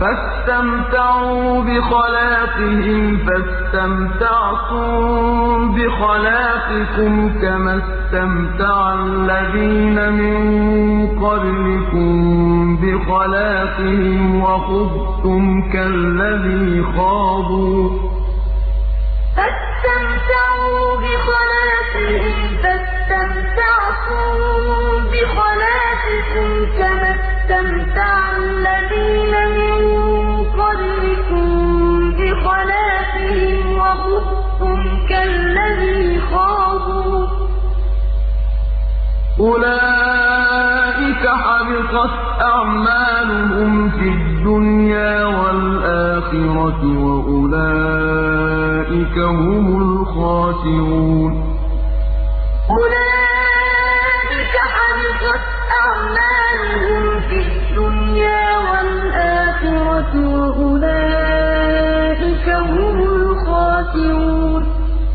فَاسْتَمْتَعْتُم بِخَلَاقِكُمْ كَمَا اسْتَمْتَعَ الَّذِينَ مِن قَبْلِكُم بِخَلَاقِهِمْ وَخُضْتُمْ كَالَّذِي خَاضُوا ۚ. أُولَٰئِكَ حَبِطَتْ أَعْمَالُهُمْ فِي الدُّنْيَا وَالْآخِرَةِ وَأُولَٰئِكَ هُمُ الْخَاسِرُونَ. أُولَٰئِكَ حَبِطَتْ أَعْمَالُهُمْ فِي الدُّنْيَا وَالْآخِرَةِ وَأُولَٰئِكَ هُمُ الْخَاسِرُونَ.